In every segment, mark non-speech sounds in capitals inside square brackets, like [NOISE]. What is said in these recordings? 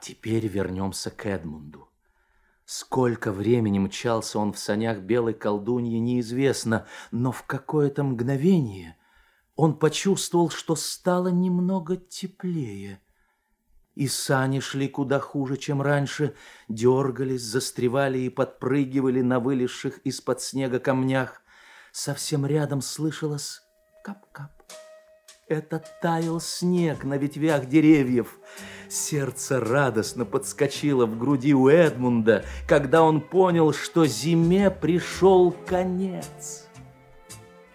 теперь вернемся к Эдмунду. Сколько времени мчался он в санях белой колдуньи, неизвестно, но в какое-то мгновение он почувствовал, что стало немного теплее. И сани шли куда хуже, чем раньше, дергались, застревали и подпрыгивали на вылезших из-под снега камнях. Совсем рядом слышалось кап-кап. Это таял снег на ветвях деревьев. Сердце радостно подскочило в груди у Эдмунда, когда он понял, что зиме пришел конец.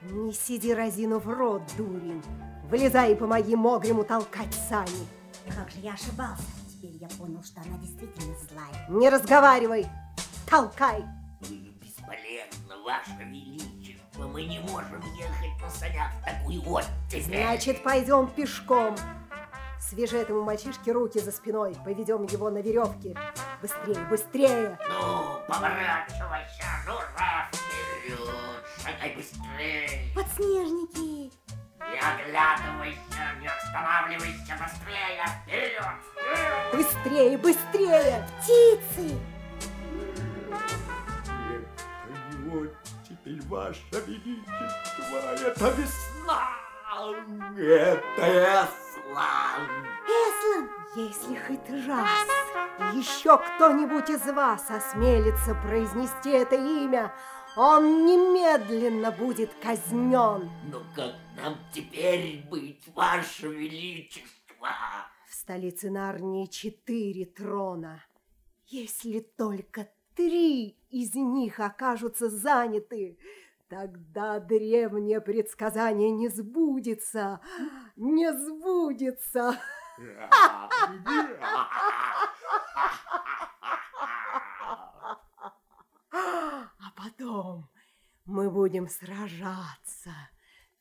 Не сиди разину в рот, дурень. Вылезай и помоги Могриму толкать сани. Как же я ошибался. Теперь я понял, что она действительно злая. Не разговаривай. Толкай. Бесполезно, Ваше Величество но мы не можем ехать на санях в такую оттепель. Значит, пойдем пешком. Свяжи этому мальчишке руки за спиной. Поведем его на веревке. Быстрее, быстрее. Ну, поворачивайся, ну, раз, вперед. Шагай быстрее. Подснежники. Не оглядывайся, не останавливайся, быстрее, вперед, вперед. Быстрее, быстрее. Птицы. Оттепель, Ваше Величество, это весна, это Эслан. Эслан! Если хоть раз еще кто-нибудь из вас осмелится произнести это имя, он немедленно будет казнен. Но как нам теперь быть, Ваше Величество? В столице Нарнии четыре трона. Если только три из них окажутся заняты, тогда древнее предсказание не сбудется, не сбудется. А потом мы будем сражаться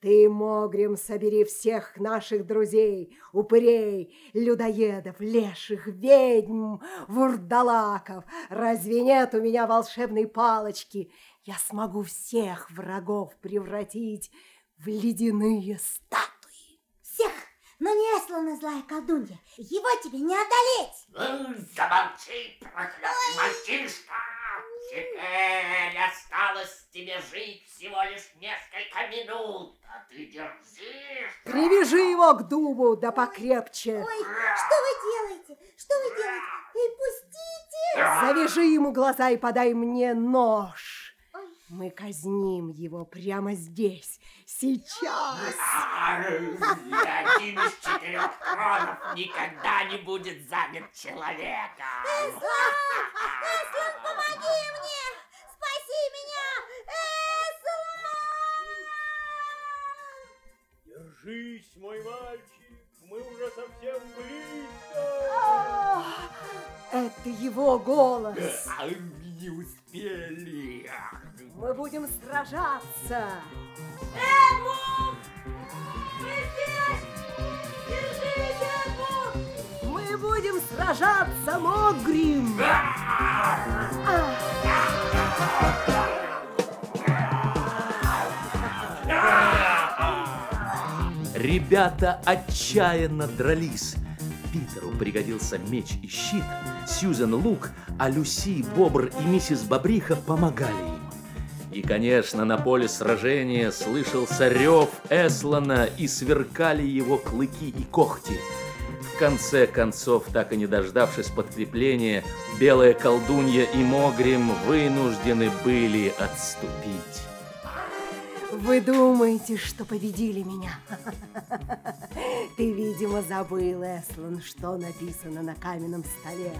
ты, Могрим, собери всех наших друзей, упырей, людоедов, леших, ведьм, вурдалаков. Разве нет у меня волшебной палочки? Я смогу всех врагов превратить в ледяные статуи. Всех, но не Эслана злая колдунья. Его тебе не одолеть. Замолчи, проклятый мальчишка! Теперь осталось тебе жить всего лишь несколько минут, а ты дерзишь. Привяжи его к дубу, да покрепче. Ой, что вы делаете? Что вы делаете? Эй, пустите! Завяжи ему глаза и подай мне нож. Мы казним его прямо здесь, сейчас. Один из четырех тронов никогда не будет занят человеком. Эслан! Эслан, помоги мне! Спаси меня! Эслан! Держись, мой мальчик, мы уже совсем близко. Это его голос. Не успели. Мы будем сражаться. Эдмунд! Мы здесь! Держись, Эдмунд! Мы будем сражаться, Могрим! Ребята отчаянно дрались. Питеру пригодился меч и щит, Сьюзен лук, а Люси, Бобр и миссис Бобриха помогали им. И, конечно, на поле сражения слышался рев Эслана и сверкали его клыки и когти. В конце концов, так и не дождавшись подкрепления, белая колдунья и Могрим вынуждены были отступить. Вы думаете, что победили меня? [LAUGHS] Ты, видимо, забыл, Эслан, что написано на каменном столе.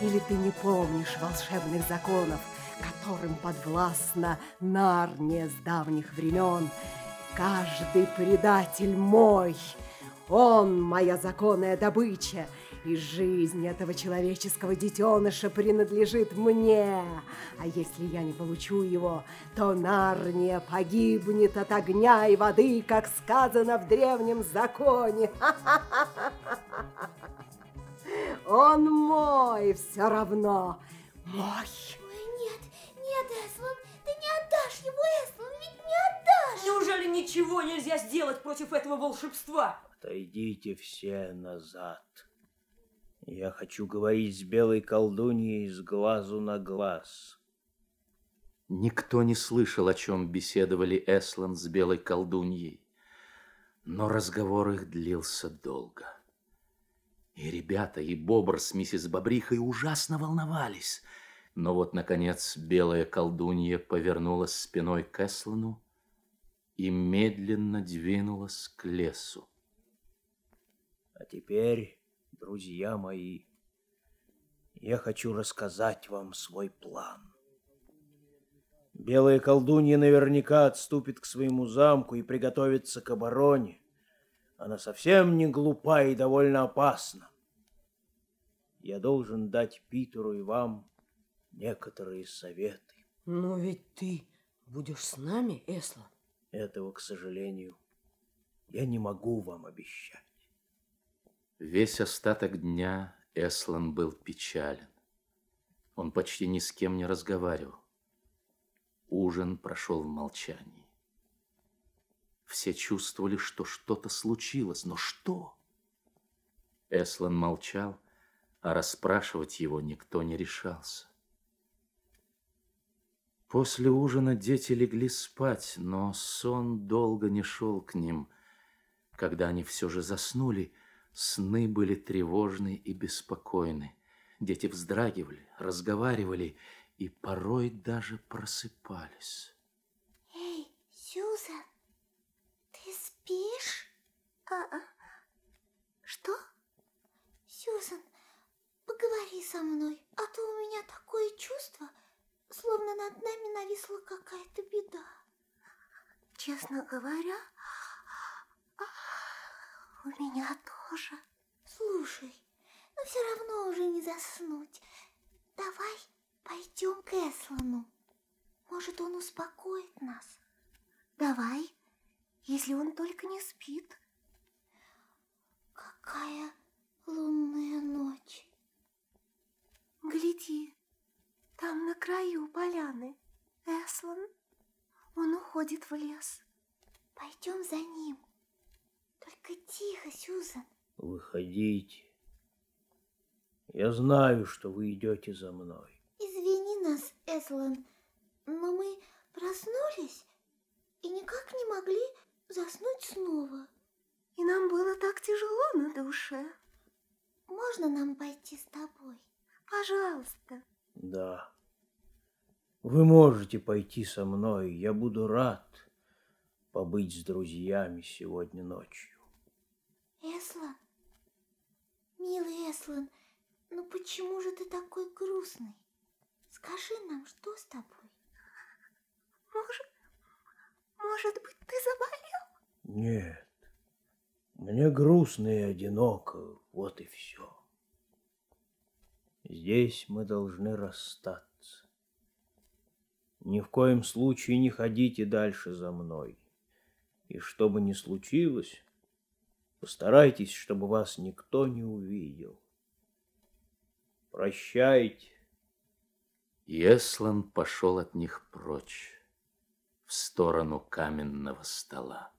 Или ты не помнишь волшебных законов, которым подвластна Нарния с давних времен. Каждый предатель мой, он моя законная добыча, и жизнь этого человеческого детеныша принадлежит мне. А если я не получу его, то Нарния погибнет от огня и воды, как сказано в древнем законе. [LAUGHS] Он мой все равно, мой. Ой, нет, нет, Эслан, ты не отдашь его, Эслан, ведь не отдашь. Неужели ничего нельзя сделать против этого волшебства? Отойдите все назад. Я хочу говорить с белой колдуньей с глазу на глаз. Никто не слышал, о чем беседовали Эслан с белой колдуньей, но разговор их длился долго. И ребята, и Бобр с миссис Бобрихой ужасно волновались. Но вот, наконец, белая колдунья повернулась спиной к Эслану и медленно двинулась к лесу. А теперь, друзья мои, я хочу рассказать вам свой план. Белая колдунья наверняка отступит к своему замку и приготовится к обороне. Она совсем не глупа и довольно опасна. Я должен дать Питеру и вам некоторые советы. Но ведь ты будешь с нами, Эслан. Этого, к сожалению, я не могу вам обещать. Весь остаток дня Эслан был печален. Он почти ни с кем не разговаривал. Ужин прошел в молчании. Все чувствовали, что что-то случилось, но что? Эслан молчал, а расспрашивать его никто не решался. После ужина дети легли спать, но сон долго не шел к ним. Когда они все же заснули, сны были тревожны и беспокойны. Дети вздрагивали, разговаривали и порой даже просыпались. Эй, Сьюзан, ты спишь? А, а, что? Сьюзан, поговори со мной, а то у меня такое чувство, словно над нами нависла какая-то беда. Честно говоря, у меня тоже. Слушай, но все равно уже не заснуть. Давай Пойдем к Эслану. Может, он успокоит нас. Давай, если он только не спит. Какая лунная ночь. Гляди, там на краю поляны Эслан. Он уходит в лес. Пойдем за ним. Только тихо, Сюзан. Выходите. Я знаю, что вы идете за мной. Извини нас, Эслан, но мы проснулись и никак не могли заснуть снова. И нам было так тяжело на душе. Можно нам пойти с тобой? Пожалуйста. Да. Вы можете пойти со мной. Я буду рад побыть с друзьями сегодня ночью. Эслан, милый Эслан, ну почему же ты такой грустный? Скажи нам, что с тобой? Может, может быть, ты заболел? Нет, мне грустно и одиноко, вот и все. Здесь мы должны расстаться. Ни в коем случае не ходите дальше за мной. И что бы ни случилось, постарайтесь, чтобы вас никто не увидел. Прощайте. И Эслан пошел от них прочь, в сторону каменного стола.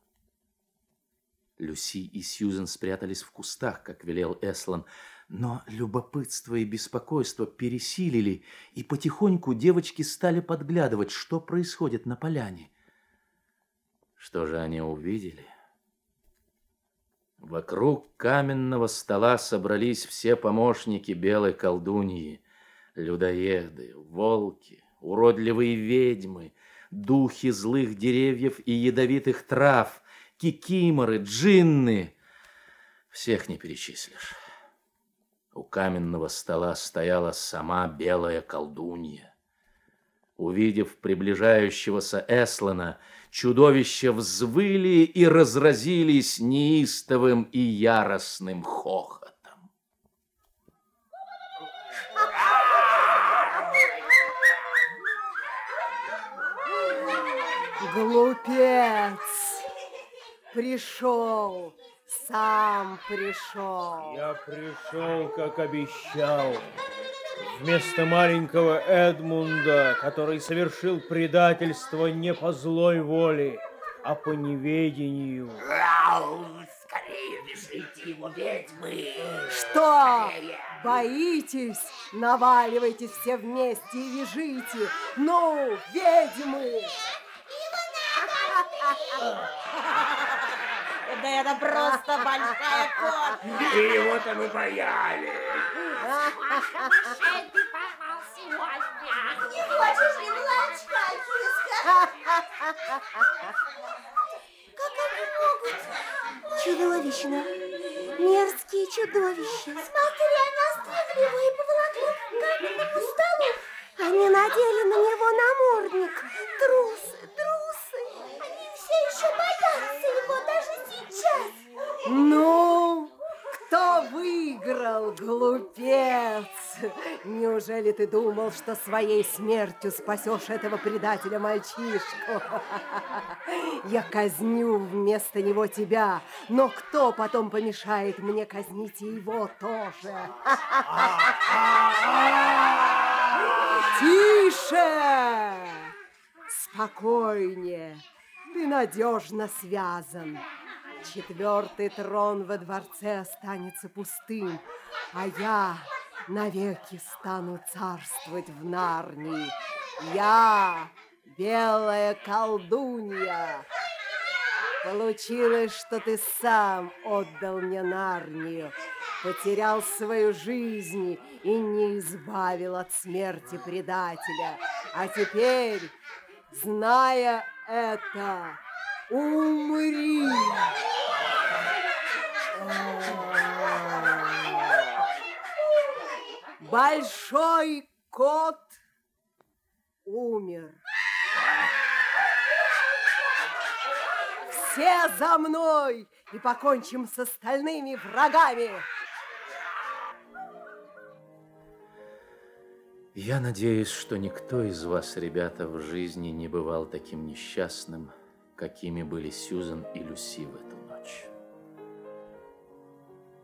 Люси и Сьюзен спрятались в кустах, как велел Эслан, но любопытство и беспокойство пересилили, и потихоньку девочки стали подглядывать, что происходит на поляне. Что же они увидели? Вокруг каменного стола собрались все помощники белой колдуньи, людоеды, волки, уродливые ведьмы, духи злых деревьев и ядовитых трав, кикиморы, джинны. Всех не перечислишь. У каменного стола стояла сама белая колдунья. Увидев приближающегося Эслана, чудовища взвыли и разразились неистовым и яростным хохотом. Глупец! Пришел, сам пришел. Я пришел, как обещал. Вместо маленького Эдмунда, который совершил предательство не по злой воле, а по неведению. Скорее вяжите его, ведьмы! Что? Боитесь? Наваливайтесь все вместе и вяжите. Ну, ведьмы! Да [LAUGHS] это просто большая кошка. И его-то мы боялись. Не хочешь ли молочка, киска? Как они могут? Чудовищно. Мерзкие чудовища. Смотри, они остригли его и поволокли к каменному столу. Они надели на него намордник. Трусы, трусы. Они все еще боятся его даже сейчас. Ну, кто выиграл, глупец? Неужели ты думал, что своей смертью спасешь этого предателя мальчишку? Я казню вместо него тебя, но кто потом помешает мне казнить его тоже? Тише! Спокойнее. Ты надежно связан. Четвертый трон во дворце останется пустым, а я навеки стану царствовать в Нарнии. Я белая колдунья. Получилось, что ты сам отдал мне Нарнию, потерял свою жизнь и не избавил от смерти предателя. А теперь, зная это, умри. Большой кот умер. Все за мной и покончим с остальными врагами. Я надеюсь, что никто из вас, ребята, в жизни не бывал таким несчастным, какими были Сьюзан и Люси в эту ночь.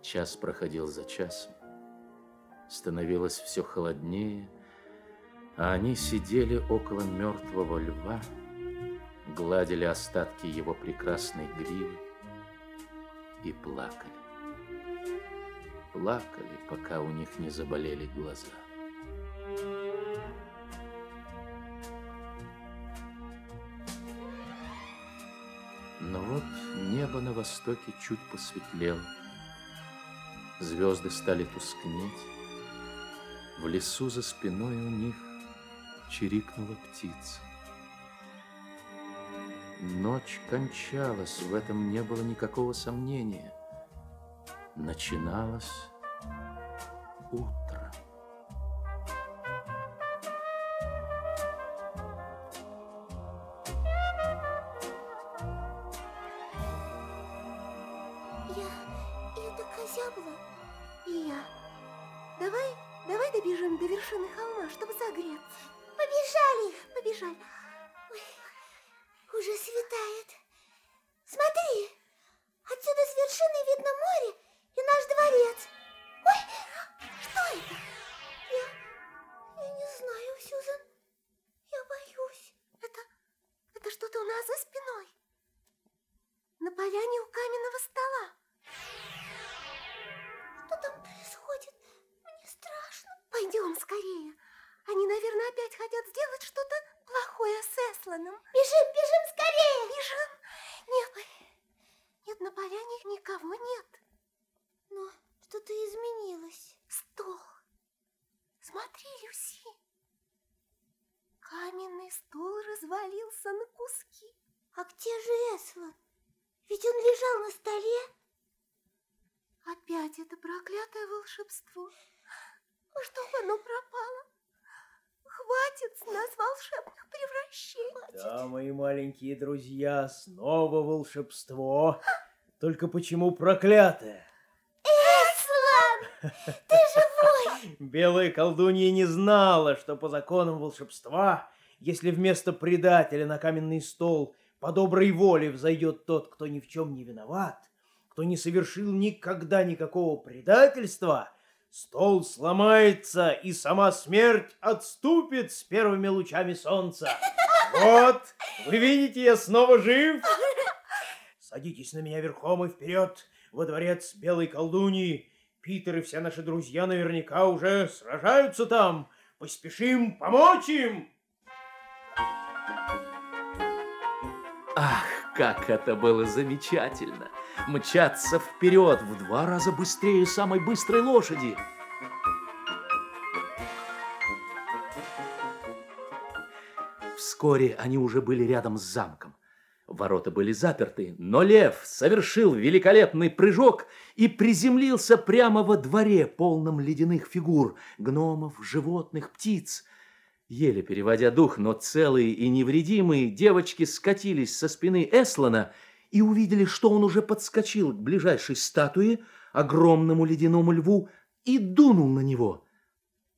Час проходил за часом, становилось все холоднее, а они сидели около мертвого льва, гладили остатки его прекрасной гривы и плакали. Плакали, пока у них не заболели глаза. Но вот небо на востоке чуть посветлело. Звезды стали тускнеть. В лесу за спиной у них чирикнула птица. Ночь кончалась, в этом не было никакого сомнения. Начиналось утро. Опять это проклятое волшебство. Чтоб оно пропало. Хватит с нас волшебных превращений. Да, мои маленькие друзья, снова волшебство. Только почему проклятое? Эслан, ты живой! Белая колдунья не знала, что по законам волшебства, если вместо предателя на каменный стол по доброй воле взойдет тот, кто ни в чем не виноват, кто не совершил никогда никакого предательства, стол сломается, и сама смерть отступит с первыми лучами солнца. Вот, вы видите, я снова жив. Садитесь на меня верхом и вперед во дворец белой колдуньи. Питер и все наши друзья наверняка уже сражаются там. Поспешим помочь им. Ах, как это было замечательно! Мчаться вперед в два раза быстрее самой быстрой лошади. Вскоре они уже были рядом с замком. Ворота были заперты, но лев совершил великолепный прыжок и приземлился прямо во дворе, полном ледяных фигур, гномов, животных, птиц. Еле переводя дух, но целые и невредимые, девочки скатились со спины Эслана и увидели, что он уже подскочил к ближайшей статуе, огромному ледяному льву, и дунул на него –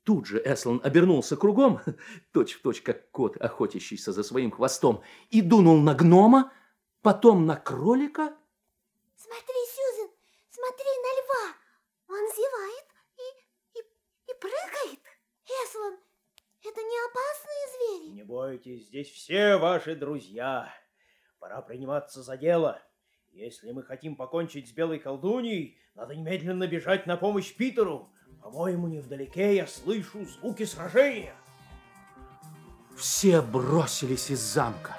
Тут же Эслан обернулся кругом, [LAUGHS] точь-в-точь, точь, как кот, охотящийся за своим хвостом, и дунул на гнома, потом на кролика. Смотри, Сьюзен, смотри на льва. Он зевает и, и, и прыгает. Эслан, это не опасные звери? Не бойтесь, здесь все ваши друзья. Пора приниматься за дело. Если мы хотим покончить с белой колдуньей, надо немедленно бежать на помощь Питеру. По-моему, невдалеке я слышу звуки сражения. Все бросились из замка.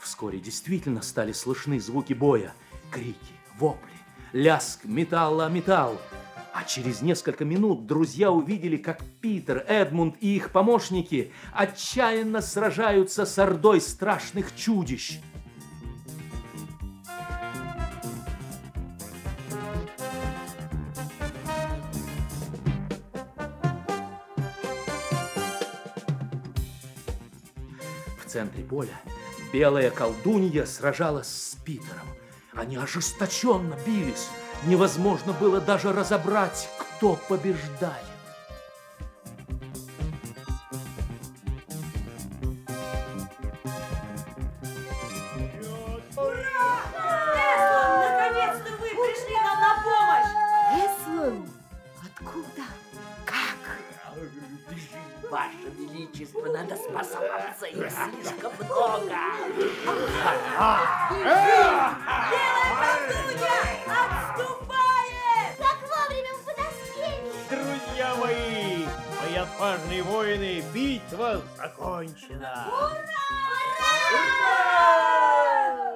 Вскоре действительно стали слышны звуки боя. Крики, вопли, ляск металла о металл. А через несколько минут друзья увидели, как Питер, Эдмунд и их помощники отчаянно сражаются с ордой страшных чудищ. Центре поля белая колдунья сражалась с Питером. Они ожесточенно бились. Невозможно было даже разобрать, кто побеждает. Надо спасаться, их слишком много. Отступает! Как вовремя вы подоспели! Друзья мои, мои отважные воины, битва закончена! Ура!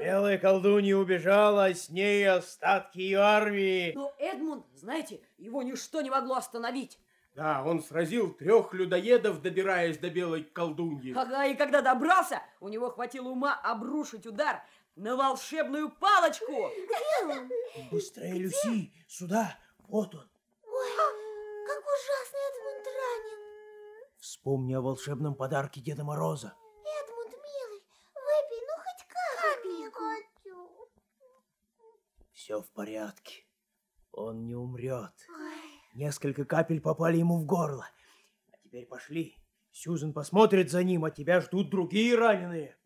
Белая колдунья убежала, а с ней остатки ее армии. Но Эдмунд, знаете, его ничто не могло остановить. Да, он сразил трех людоедов, добираясь до белой колдуньи. Ага, и когда добрался, у него хватило ума обрушить удар на волшебную палочку. Быстрее, Люси, сюда, вот он. Ой, как ужасно Эдмунд ранен. Вспомни о волшебном подарке Деда Мороза. Эдмунд, милый, выпей, ну хоть капельку. Все в порядке. Он не умрет. Ой. Несколько капель попали ему в горло. А теперь пошли. Сьюзен посмотрит за ним, а тебя ждут другие раненые.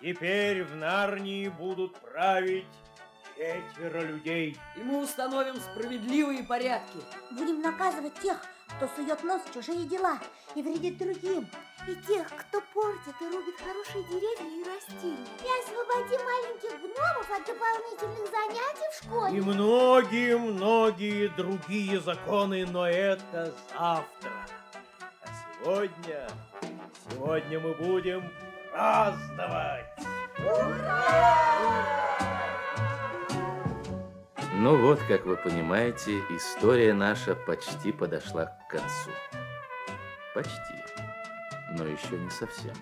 Теперь в Нарнии будут править четверо людей. И мы установим справедливые порядки. Будем наказывать тех, кто сует нос в чужие дела и вредит другим. И тех, кто портит и рубит хорошие деревья и растения. И освободим маленьких гномов от дополнительных занятий в школе. И многие-многие другие законы, но это завтра. А сегодня, сегодня мы будем праздновать. Ну вот, как вы понимаете, история наша почти подошла к концу. Почти но еще не совсем.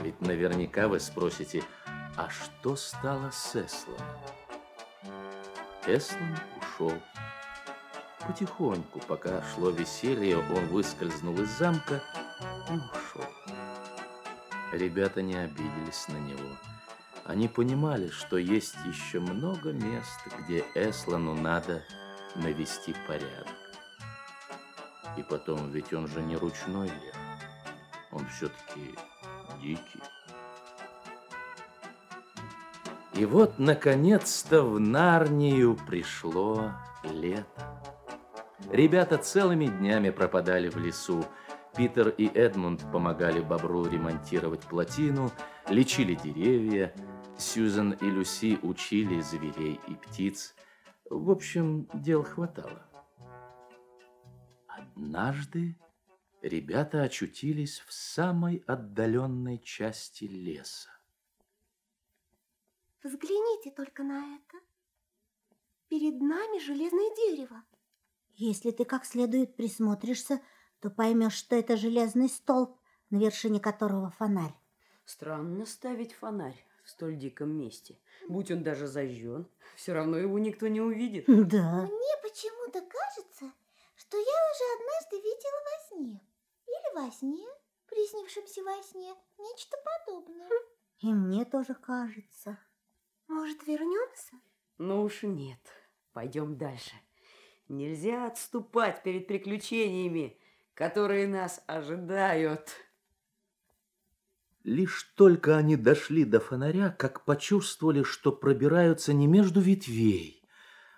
Ведь наверняка вы спросите, а что стало с Эслом? Эслом ушел. Потихоньку, пока шло веселье, он выскользнул из замка и ушел. Ребята не обиделись на него. Они понимали, что есть еще много мест, где Эслану надо навести порядок. И потом, ведь он же не ручной лев он все-таки дикий. И вот, наконец-то, в Нарнию пришло лето. Ребята целыми днями пропадали в лесу. Питер и Эдмунд помогали бобру ремонтировать плотину, лечили деревья. Сьюзан и Люси учили зверей и птиц. В общем, дел хватало. Однажды ребята очутились в самой отдаленной части леса. Взгляните только на это. Перед нами железное дерево. Если ты как следует присмотришься, то поймешь, что это железный столб, на вершине которого фонарь. Странно ставить фонарь в столь диком месте. Будь он даже зажжен, все равно его никто не увидит. Да. Мне почему-то кажется, что я уже однажды видела во сне. Или во сне, приснившемся во сне, нечто подобное. И мне тоже кажется. Может, вернемся? Ну уж нет. Пойдем дальше. Нельзя отступать перед приключениями, которые нас ожидают. Лишь только они дошли до фонаря, как почувствовали, что пробираются не между ветвей,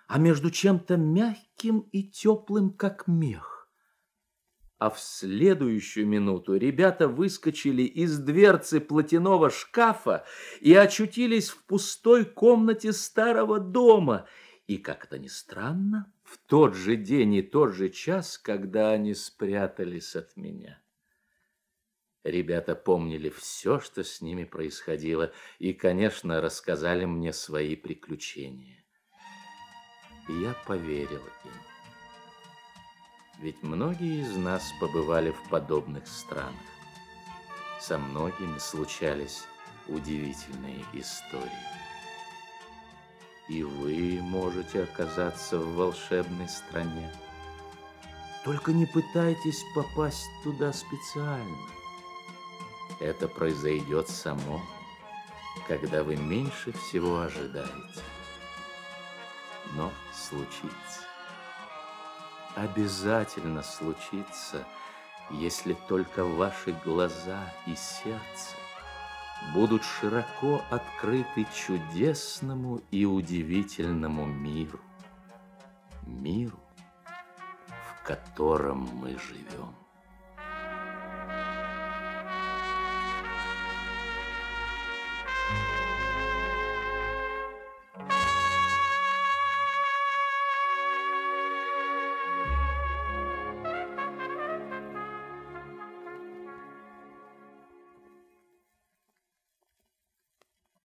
а между чем-то мягким и теплым, как мех. А в следующую минуту ребята выскочили из дверцы платяного шкафа и очутились в пустой комнате старого дома. И, как-то ни странно, в тот же день и тот же час, когда они спрятались от меня. Ребята помнили все, что с ними происходило, и, конечно, рассказали мне свои приключения. Я поверил им. Ведь многие из нас побывали в подобных странах. Со многими случались удивительные истории. И вы можете оказаться в волшебной стране. Только не пытайтесь попасть туда специально. Это произойдет само, когда вы меньше всего ожидаете. Но случится обязательно случится, если только ваши глаза и сердце будут широко открыты чудесному и удивительному миру, миру, в котором мы живем.